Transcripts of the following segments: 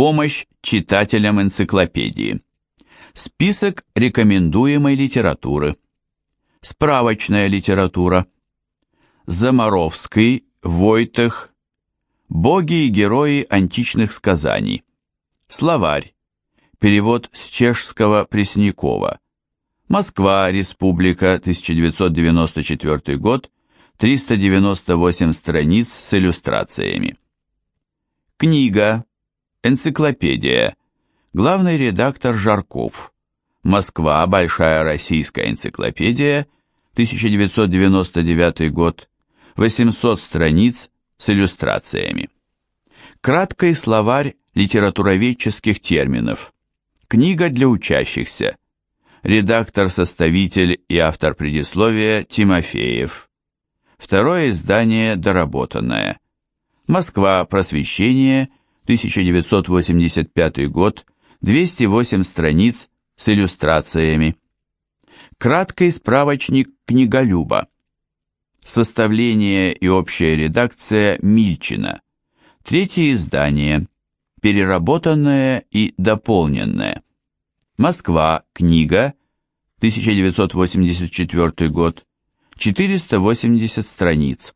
Помощь читателям энциклопедии. Список рекомендуемой литературы. Справочная литература. Заморовский, Войтех. Боги и герои античных сказаний. Словарь. Перевод с чешского Преснякова. Москва, Республика, 1994 год, 398 страниц с иллюстрациями. Книга. Энциклопедия. Главный редактор Жарков. Москва. Большая российская энциклопедия. 1999 год. 800 страниц с иллюстрациями. Краткий словарь литературоведческих терминов. Книга для учащихся. Редактор-составитель и автор предисловия Тимофеев. Второе издание доработанное. Москва. Просвещение. 1985 год. 208 страниц с иллюстрациями. Краткий справочник книголюба. Составление и общая редакция Мильчина. Третье издание. Переработанное и дополненное. Москва. Книга. 1984 год. 480 страниц.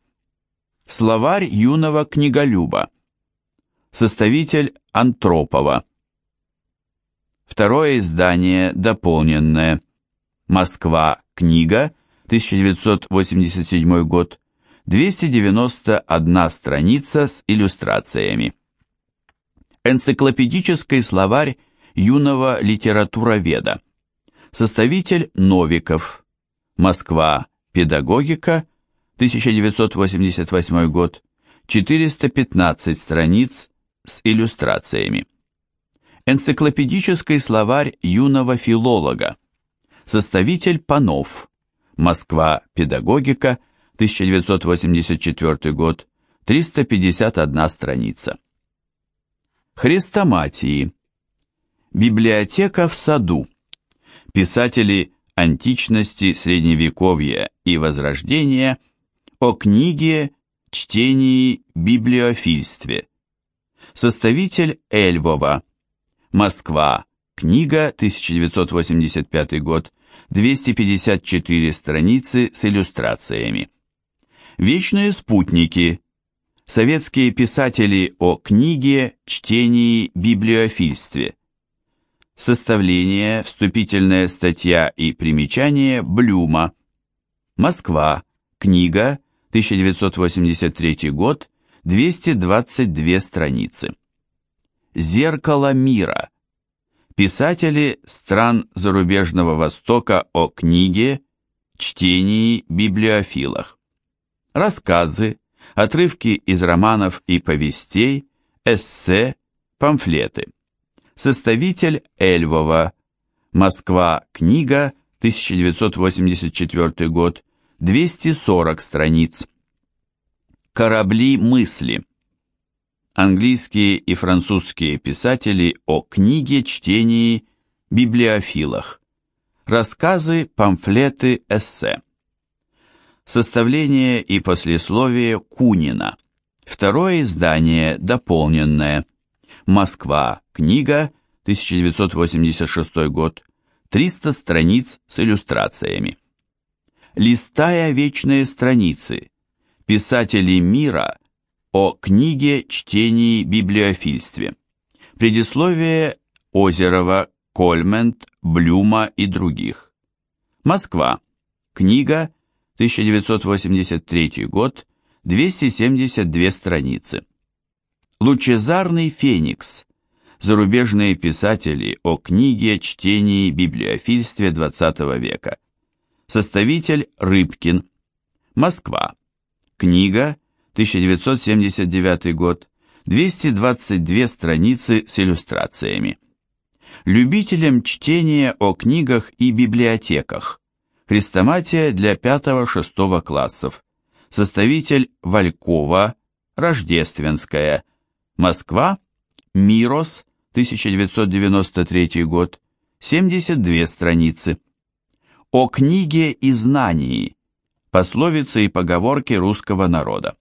Словарь юного книголюба. Составитель Антропова. Второе издание дополненное. Москва. Книга. 1987 год. 291 страница с иллюстрациями. Энциклопедический словарь юного литературоведа. Составитель Новиков. Москва. Педагогика. 1988 год. 415 страниц с иллюстрациями. Энциклопедический словарь юного филолога. Составитель Панов. Москва. Педагогика. 1984 год. 351 страница. Хрестоматии. Библиотека в саду. Писатели античности, средневековья и возрождения о книге, чтении, библиофильстве. Составитель Эльвова. Москва. Книга, 1985 год, 254 страницы с иллюстрациями. Вечные спутники. Советские писатели о книге, чтении, библиофильстве. Составление, вступительная статья и примечание Блюма. Москва. Книга, 1983 год, 222 страницы. Зеркало мира. Писатели стран зарубежного Востока о книге, чтении, библиофилах. Рассказы, отрывки из романов и повестей, эссе, памфлеты. Составитель Эльвова. Москва. Книга. 1984 год. 240 страниц. Корабли мысли. Английские и французские писатели о книге, чтении, библиофилах. Рассказы, памфлеты, эссе. Составление и послесловие Кунина. Второе издание, дополненное. Москва. Книга. 1986 год. 300 страниц с иллюстрациями. Листая вечные страницы. Писатели мира о книге, чтении, библиофильстве. Предисловие Озерова, Кольмент, Блюма и других. Москва. Книга, 1983 год, 272 страницы. Лучезарный феникс. Зарубежные писатели о книге, чтении, библиофильстве XX века. Составитель Рыбкин. Москва. Книга, 1979 год, 222 страницы с иллюстрациями. Любителям чтения о книгах и библиотеках. Хрестоматия для 5-6 классов. Составитель Валькова, Рождественская, Москва, Мирос, 1993 год, 72 страницы. О книге и знании. Пословицы и поговорки русского народа.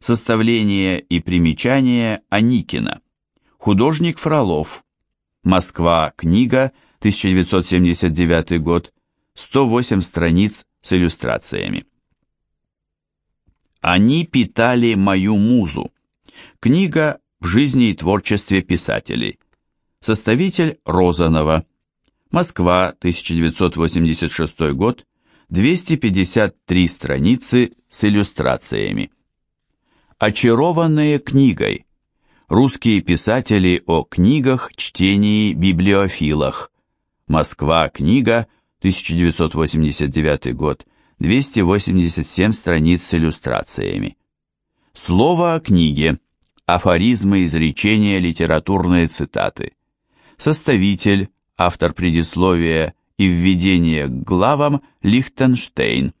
Составление и примечание Аникина. Художник Фролов. Москва. Книга. 1979 год. 108 страниц с иллюстрациями. Они питали мою музу. Книга в жизни и творчестве писателей. Составитель Розанова. Москва, 1986 год. 253 страницы с иллюстрациями. Очарованные книгой. Русские писатели о книгах, чтении, библиофилах. Москва, книга, 1989 год, 287 страниц с иллюстрациями. Слово о книге. Афоризмы, изречения, литературные цитаты. Составитель, автор предисловия и введения к главам Лихтенштейн.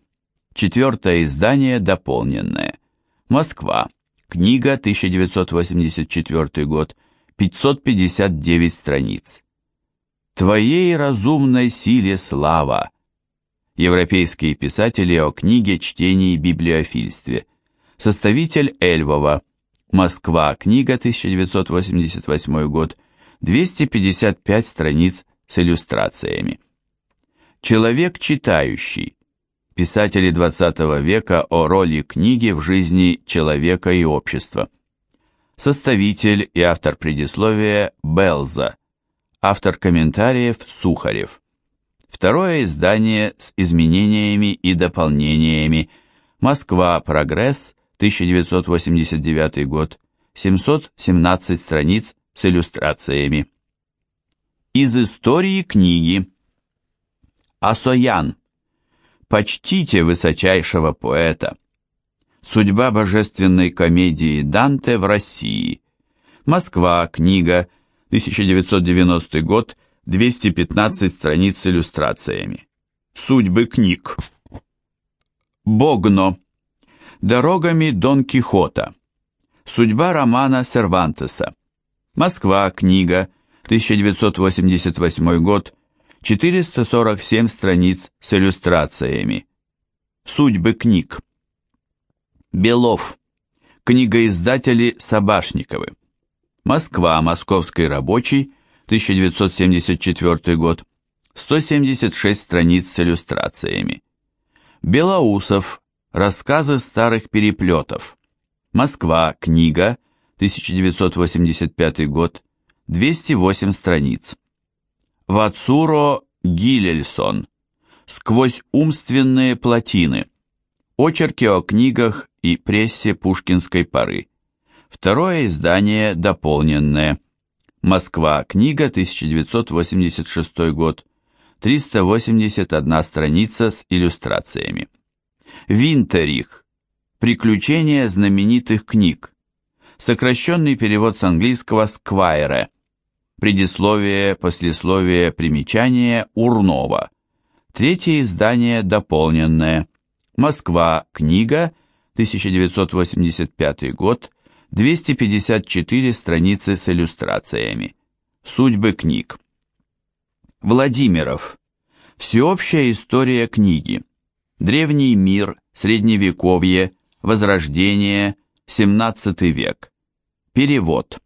Четвертое издание дополненное. Москва. Книга, 1984 год, 559 страниц. Твоей разумной силе слава. Европейские писатели о книге, чтении и библиофильстве. Составитель Эльвова. Москва. Книга, 1988 год. 255 страниц с иллюстрациями. Человек читающий. Писатели XX века о роли книги в жизни человека и общества. Составитель и автор предисловия Белза автор комментариев Сухарев. Второе издание с изменениями и дополнениями. Москва. Прогресс. 1989 год. 717 страниц с иллюстрациями. Из истории книги. Асоян. Почтите высочайшего поэта. Судьба божественной комедии Данте в России. Москва. Книга 1990 год, 215 страниц с иллюстрациями. Судьбы книг. Богно. Дорогами Дон Кихота. Судьба романа Сервантеса. Москва. Книга. 1988 год. 447 страниц с иллюстрациями. Судьбы книг. Белов. Книгоиздатели Собашниковы. Москва, Московский рабочий, 1974 год, 176 страниц с иллюстрациями. Белоусов, рассказы старых переплетов. Москва, книга, 1985 год, 208 страниц. Вацуро Гилельсон, сквозь умственные плотины. Очерки о книгах и прессе пушкинской поры. Второе издание дополненное. Москва. Книга, 1986 год. 381 страница с иллюстрациями. Винтерих. Приключения знаменитых книг. Сокращенный перевод с английского «Сквайре». Предисловие, послесловие, примечание Урнова. Третье издание дополненное. Москва. Книга. 1985 год. 254 страницы с иллюстрациями. Судьбы книг. Владимиров. Всеобщая история книги. Древний мир, Средневековье, Возрождение, 17 век. Перевод.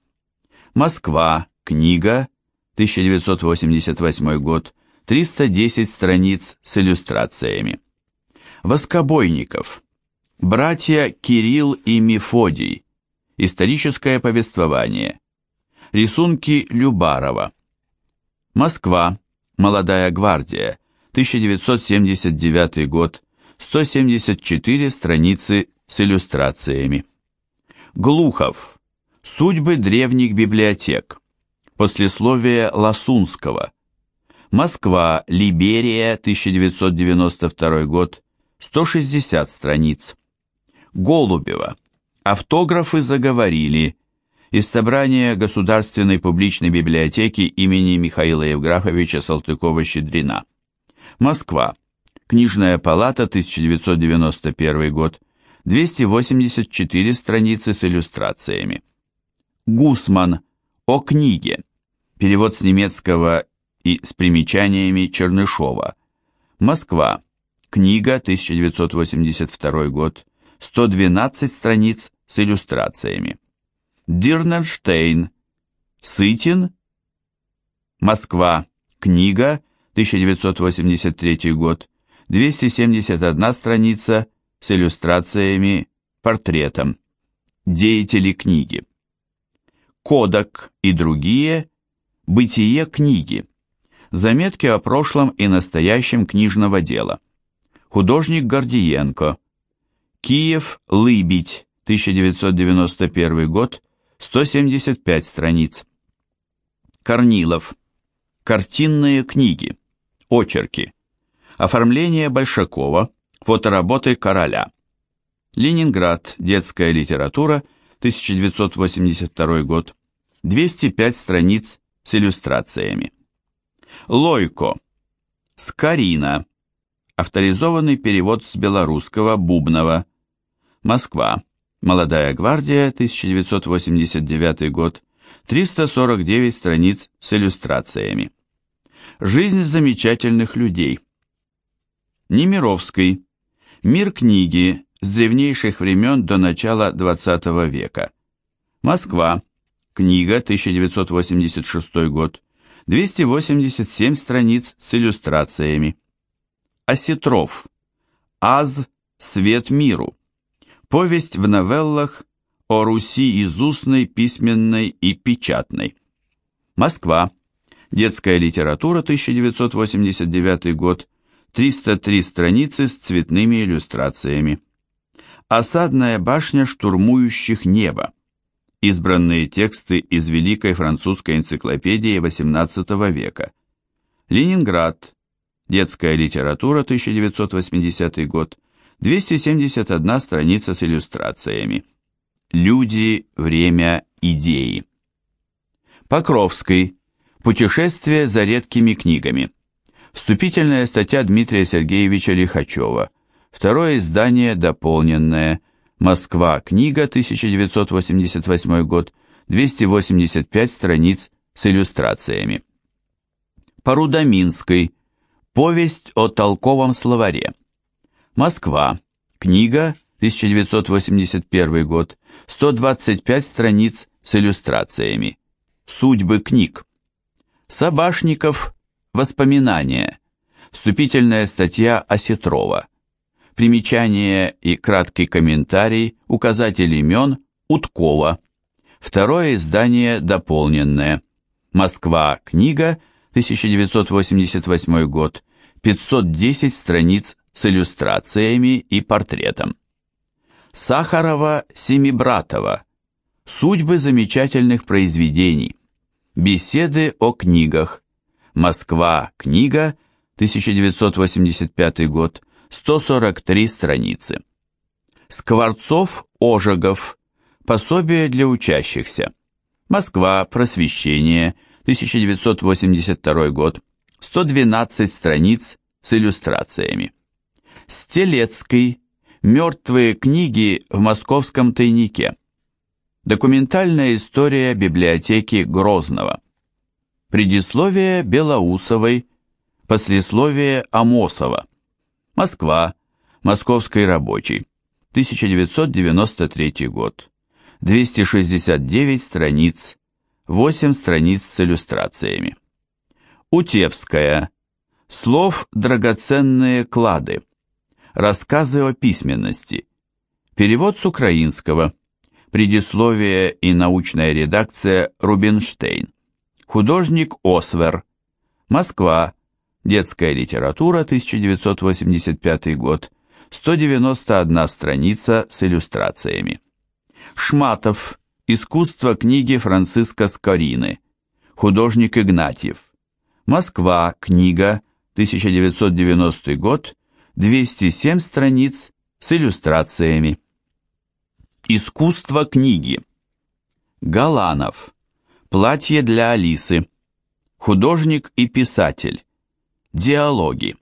Москва. Книга. 1988 год. 310 страниц с иллюстрациями. Воскобойников. Братья Кирилл и Мефодий. Историческое повествование. Рисунки Любарова. Москва. Молодая гвардия. 1979 год. 174 страницы с иллюстрациями. Глухов. Судьбы древних библиотек. Послесловие Ласунского. Москва. Либерия. 1992 год. 160 страниц. Голубева. Автографы заговорили. Из собрания Государственной публичной библиотеки имени Михаила Евграфовича Салтыкова-Щедрина. Москва. Книжная палата, 1991 год. 284 страницы с иллюстрациями. Гусман. О книге. Перевод с немецкого и с примечаниями Чернышова. Москва. Книга, 1982 год. 112 страниц с иллюстрациями. Дирнерштейн. Сытин. Москва. Книга. 1983 год. 271 страница с иллюстрациями, портретом. Деятели книги. Кодак и другие. Бытие книги. Заметки о прошлом и настоящем книжного дела. Художник Гордиенко. Киев, Лыбедь, 1991 год, 175 страниц. Корнилов. Картинные книги. Очерки. Оформление Большакова. Фотоработы Короля. Ленинград. Детская литература. 1982 год. 205 страниц с иллюстрациями. Лойко. Скорина. Авторизованный перевод с белорусского Бубнова. Москва. Молодая гвардия, 1989 год. 349 страниц с иллюстрациями. Жизнь замечательных людей. Немировский. Мир книги с древнейших времен до начала XX века. Москва. Книга, 1986 год. 287 страниц с иллюстрациями. Осетров. Аз. Свет миру. Повесть в новеллах о Руси из устной, письменной и печатной. Москва. Детская литература, 1989 год. 303 страницы с цветными иллюстрациями. Осадная башня штурмующих небо. Избранные тексты из Великой французской энциклопедии XVIII века. Ленинград. Детская литература, 1980 год. 271 страница с иллюстрациями. Люди, время, идеи. Покровский. Путешествие за редкими книгами. Вступительная статья Дмитрия Сергеевича Лихачева. Второе издание дополненное. Москва. Книга, 1988 год. 285 страниц с иллюстрациями. Порудоминской. Повесть о толковом словаре. Москва. Книга, 1981 год. 125 страниц с иллюстрациями. Судьбы книг. Собашников Воспоминания. Вступительная статья Осетрова. Примечание и краткий комментарий, указатель имен Уткова. Второе издание дополненное. Москва. Книга. 1988 год. 510 страниц с иллюстрациями и портретом. Сахарова Семибратова. Судьбы замечательных произведений. Беседы о книгах. Москва. Книга. 1985 год. 143 страницы. Скворцов Ожегов. Пособие для учащихся. Москва. Просвещение. 1982 год. 112 страниц с иллюстрациями. Стелецкий. Мертвые книги в московском тайнике. Документальная история библиотеки Грозного. Предисловие Белоусовой, послесловие Амосова. Москва, Московский рабочий, 1993 год. 269 страниц, 8 страниц с иллюстрациями. Утевская. Слов драгоценные клады. Рассказы о письменности. Перевод с украинского. Предисловие и научная редакция Рубинштейн. Художник Освер. Москва. Детская литература, 1985 год. 191 страница с иллюстрациями. Шматов. Искусство книги Франциска Скорины. Художник Игнатьев. Москва. Книга. 1990 год. 207 страниц с иллюстрациями. Искусство книги. Галанов. Платье для Алисы. Художник и писатель. Диалоги.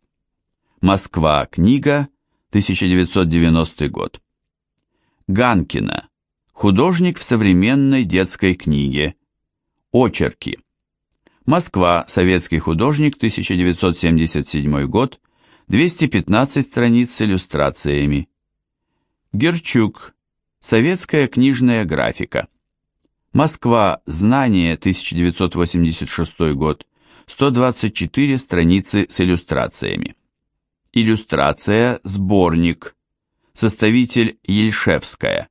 Москва. Книга. 1990 год. Ганкина. Художник в современной детской книге. Очерки. Москва. Советский художник. 1977 год. 215 страниц с иллюстрациями. Герчук. Советская книжная графика. Москва. Знание. 1986 год. 124 страницы с иллюстрациями. Иллюстрация. Сборник. Составитель Ельшевская.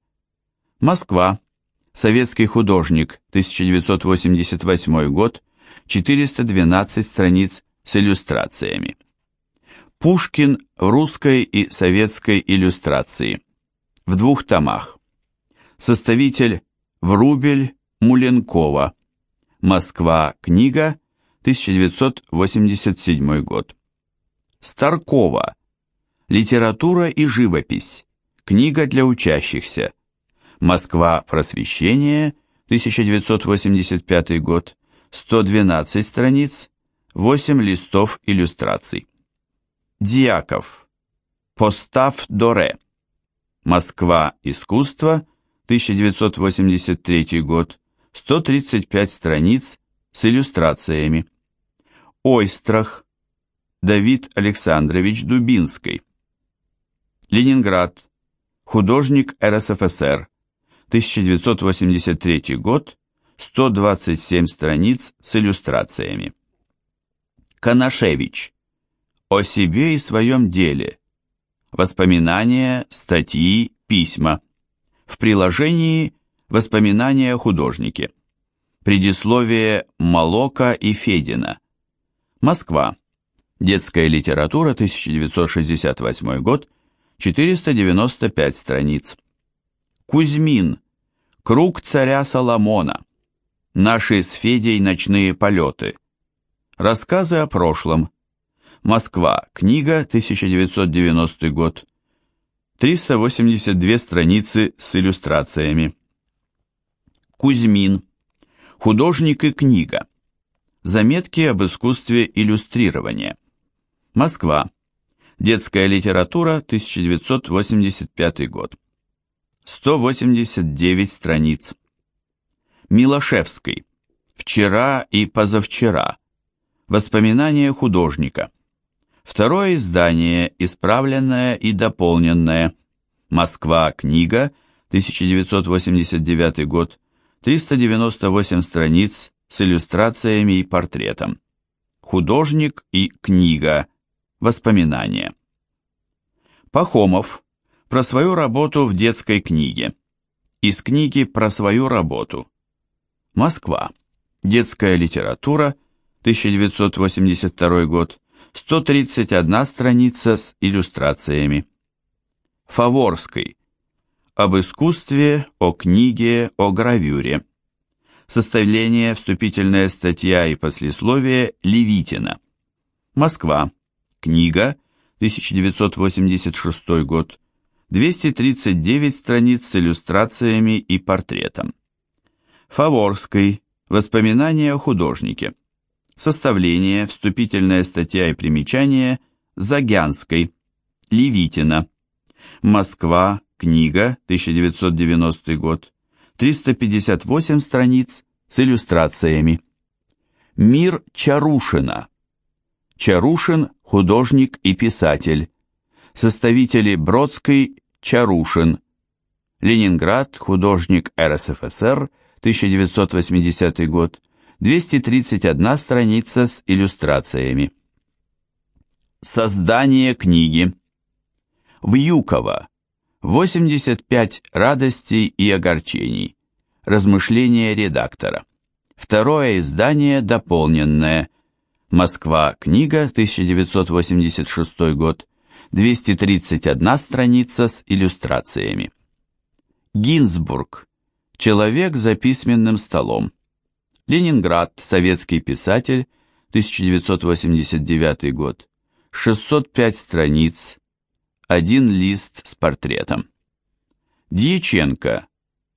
Москва. Советский художник. 1988 год. 412 страниц с иллюстрациями. Пушкин в русской и советской иллюстрации. В двух томах. Составитель Врубель Муленкова. Москва. Книга. 1987 год. Старкова. Литература и живопись. Книга для учащихся. Москва. Просвещение. 1985 год. 112 страниц. 8 листов иллюстраций. Дьяков. Постав Доре. Москва. Искусство. 1983 год. 135 страниц с иллюстрациями. Ойстрах. Давид Александрович Дубинский. Ленинград. Художник РСФСР. 1983 год. 127 страниц с иллюстрациями. Канашевич. О себе и своем деле. Воспоминания, статьи, письма. В приложении «Воспоминания о художнике». Предисловие Молока и Федина. Москва. Детская литература, 1968 год, 495 страниц. Кузьмин. Круг царя Соломона. Наши с Федей ночные полеты. Рассказы о прошлом. Москва. Книга, 1990 год. 382 страницы с иллюстрациями. Кузьмин. Художник и книга. Заметки об искусстве иллюстрирования. Москва. Детская литература, 1985 год. 189 страниц. Милошевский. Вчера и позавчера. Воспоминания художника. Второе издание, исправленное и дополненное. Москва. Книга. 1989 год. 398 страниц с иллюстрациями и портретом. Художник и книга. Воспоминания. Пахомов. Про свою работу в детской книге. Из книги про свою работу. Москва. Детская литература. 1982 год. 131 страница с иллюстрациями. Фаворской. Об искусстве, о книге, о гравюре. Составление, вступительная статья и послесловие Левитина. Москва. Книга, 1986 год. 239 страниц с иллюстрациями и портретом. Фаворской. Воспоминания о художнике. Составление, вступительная статья и примечание Загянской, Левитина. Москва, книга, 1990 год, 358 страниц с иллюстрациями. Мир Чарушина. Чарушин – художник и писатель. Составители Бродский, Чарушин. Ленинград, художник РСФСР, 1980 год, 231 страница с иллюстрациями. Создание книги. Вьюкова. 85 радостей и огорчений. Размышления редактора. Второе издание дополненное. Москва. Книга. 1986 год. 231 страница с иллюстрациями. Гинзбург. Человек за письменным столом. Ленинград, советский писатель, 1989 год. 605 страниц, один лист с портретом. Дьяченко.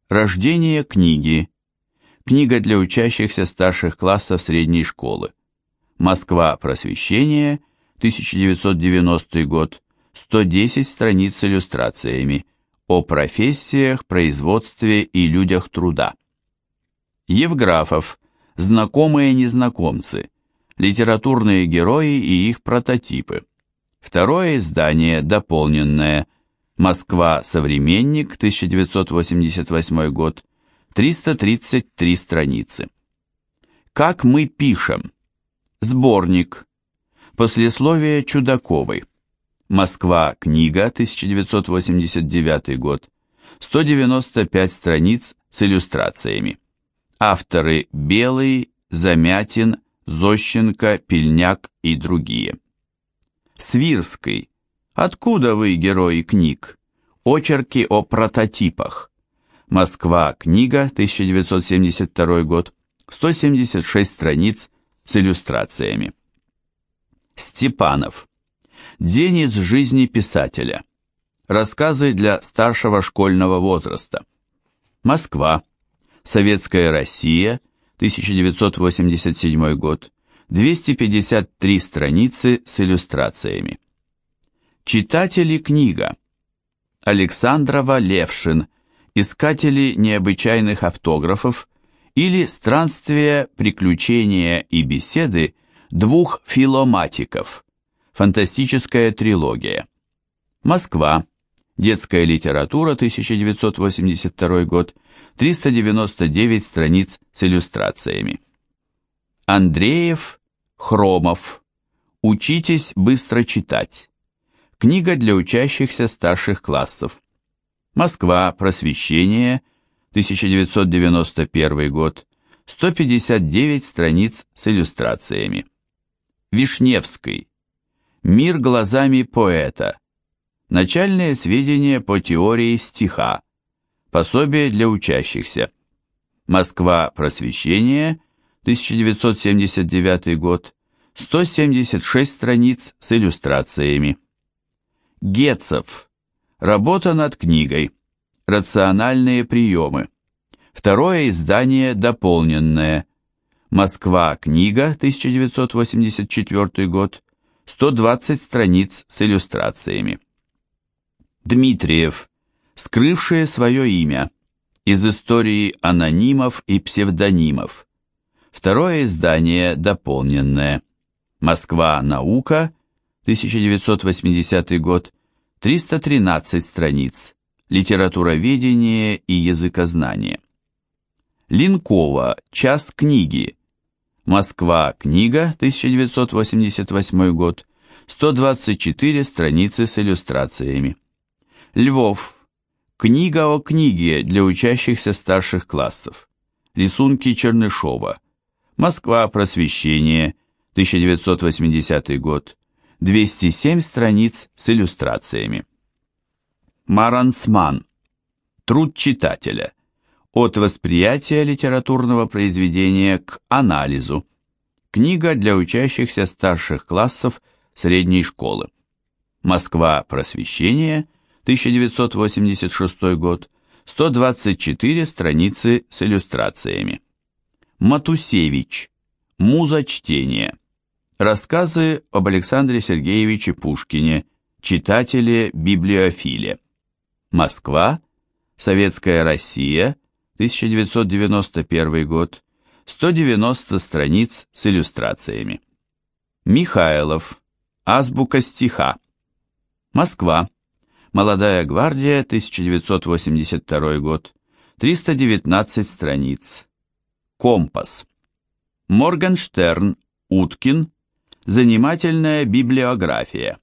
Рождение книги. Книга для учащихся старших классов средней школы. Москва. Просвещение. 1990 год. 110 страниц с иллюстрациями. О профессиях, производстве и людях труда. Евграфов, знакомые незнакомцы, литературные герои и их прототипы. Второе издание, дополненное, Москва, Современник, 1988 год, 333 страницы. Как мы пишем? Сборник. Послесловие Чудаковой. Москва. Книга. 1989 год. 195 страниц с иллюстрациями. Авторы Белый, Замятин, Зощенко, Пельняк и другие. Свирский. Откуда вы, герои книг? Очерки о прототипах. Москва. Книга. 1972 год. 176 страниц с иллюстрациями. Степанов. День из жизни писателя. Рассказы для старшего школьного возраста. Москва. Советская Россия. 1987 год. 253 страницы с иллюстрациями. Читатели книга. Александрова Левшин. Искатели необычайных автографов или Странствия, приключения и беседы двух филоматиков. Фантастическая трилогия. Москва. Детская литература, 1982 год. 399 страниц с иллюстрациями. Андреев, Хромов. Учитесь быстро читать. Книга для учащихся старших классов. Москва. Просвещение. 1991 год, 159 страниц с иллюстрациями. Вишневский. Мир глазами поэта. Начальные сведения по теории стиха. Пособие для учащихся. Москва. Просвещение. 1979 год. 176 страниц с иллюстрациями. Гетцев. Работа над книгой. Рациональные приемы. Второе издание дополненное. Москва. Книга. 1984 год. 120 страниц с иллюстрациями. Дмитриев. Скрывшие свое имя. Из истории анонимов и псевдонимов. Второе издание дополненное. Москва. Наука. 1980 год. 313 страниц литературоведение и языкознание. Линкова, час книги. Москва, книга, 1988 год, 124 страницы с иллюстрациями. Львов, книга о книге для учащихся старших классов. Рисунки Чернышова. Москва, просвещение, 1980 год, 207 страниц с иллюстрациями. Марансман. Труд читателя. От восприятия литературного произведения к анализу. Книга для учащихся старших классов средней школы. Москва. Просвещение. 1986 год. 124 страницы с иллюстрациями. Матусевич. Муза чтения. Рассказы об Александре Сергеевиче Пушкине. Читателе-библиофиле. Москва, Советская Россия, 1991 год, 190 страниц с иллюстрациями. Михайлов, Азбука стиха. Москва, Молодая гвардия, 1982 год, 319 страниц. Компас. Моргенштерн, Уткин, Занимательная библиография.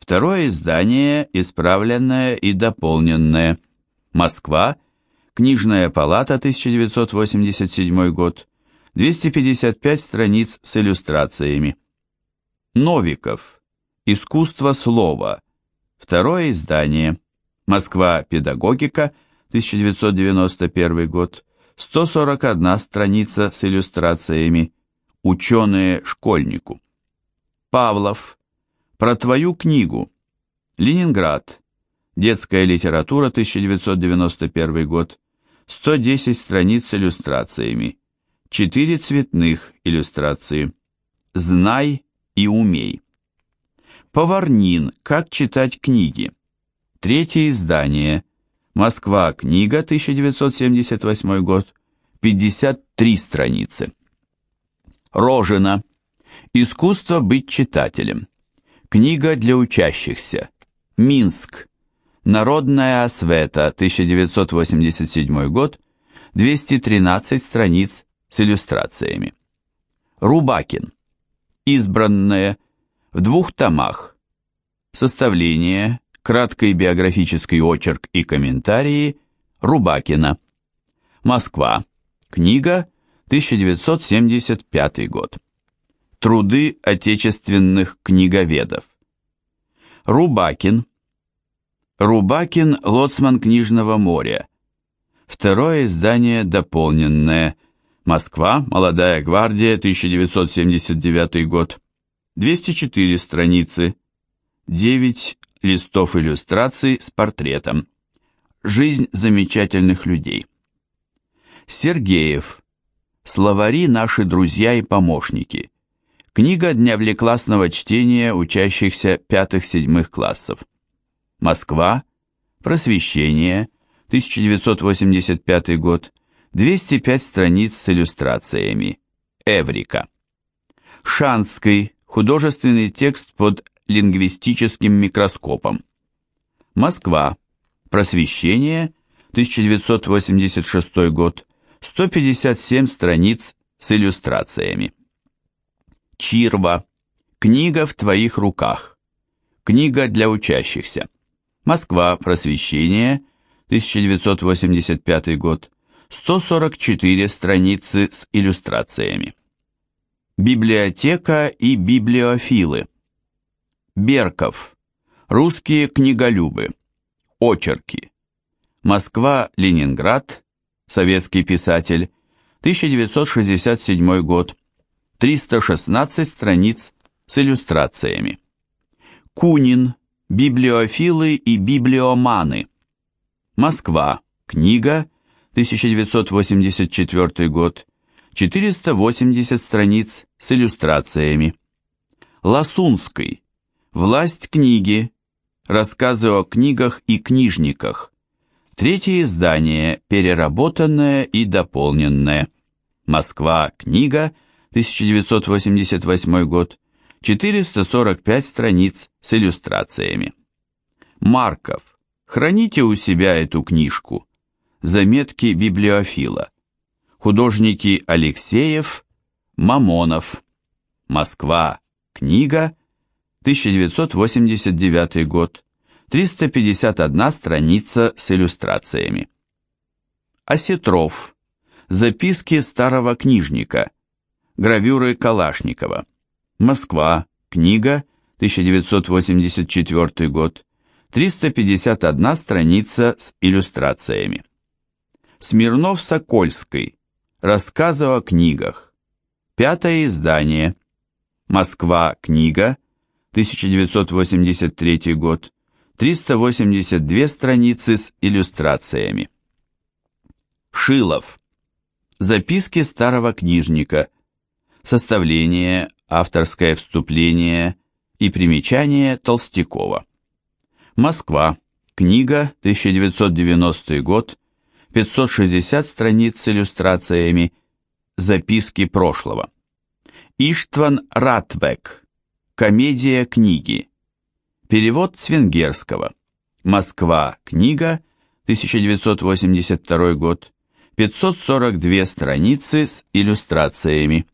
Второе издание, исправленное и дополненное. Москва. Книжная палата, 1987 год. 255 страниц с иллюстрациями. Новиков. Искусство слова. Второе издание. Москва. Педагогика. 1991 год. 141 страница с иллюстрациями. Ученые школьнику. Павлов. Про твою книгу. Ленинград. Детская литература, 1991 год. 110 страниц с иллюстрациями. 4 цветных иллюстрации. Знай и умей. Поварнин. Как читать книги. Третье издание. Москва. Книга, 1978 год. 53 страницы. Рожина. Искусство быть читателем. Книга для учащихся. Минск. Народная освета, 1987 год. 213 страниц с иллюстрациями. Рубакин. Избранное. В двух томах. Составление, краткий биографический очерк и комментарии Рубакина. Москва. Книга, 1975 год. Труды отечественных книговедов. Рубакин. Рубакин – лоцман книжного моря. Второе издание дополненное. Москва, Молодая гвардия, 1979 год. 204 страницы. 9 листов иллюстраций с портретом. Жизнь замечательных людей. Сергеев. Словари наши друзья и помощники. Книга для внеклассного чтения учащихся пятых-седьмых классов. Москва. Просвещение. 1985 год. 205 страниц с иллюстрациями. Эврика. Шанский. Художественный текст под лингвистическим микроскопом. Москва. Просвещение. 1986 год. 157 страниц с иллюстрациями. Чирва. Книга в твоих руках. Книга для учащихся. Москва. Просвещение. 1985 год. 144 страницы с иллюстрациями. Библиотека и библиофилы. Берков. Русские книголюбы. Очерки. Москва-Ленинград советский писатель, 1967 год, 316 страниц с иллюстрациями. Кунин, библиофилы и библиоманы. Москва, книга, 1984 год, 480 страниц с иллюстрациями. Ласунский, власть книги, рассказы о книгах и книжниках, Третье издание, переработанное и дополненное. Москва, книга, 1988 год, 445 страниц с иллюстрациями. Марков, храните у себя эту книжку. Заметки библиофила. Художники Алексеев, Мамонов. Москва, книга, 1989 год, 351 страница с иллюстрациями. Осетров. Записки старого книжника. Гравюры Калашникова. Москва. Книга. 1984 год. 351 страница с иллюстрациями. Смирнов-Сокольский. Рассказы о книгах. Пятое издание. Москва. Книга. 1983 год. 382 страницы с иллюстрациями. Шилов. Записки старого книжника. Составление, авторское вступление и примечание Толстякова. Москва. Книга, 1990 год, 560 страниц с иллюстрациями. Записки прошлого. Иштван Ратвек. Комедия книги. Перевод с венгерского. Москва. Книга. 1982 год. 542 страницы с иллюстрациями.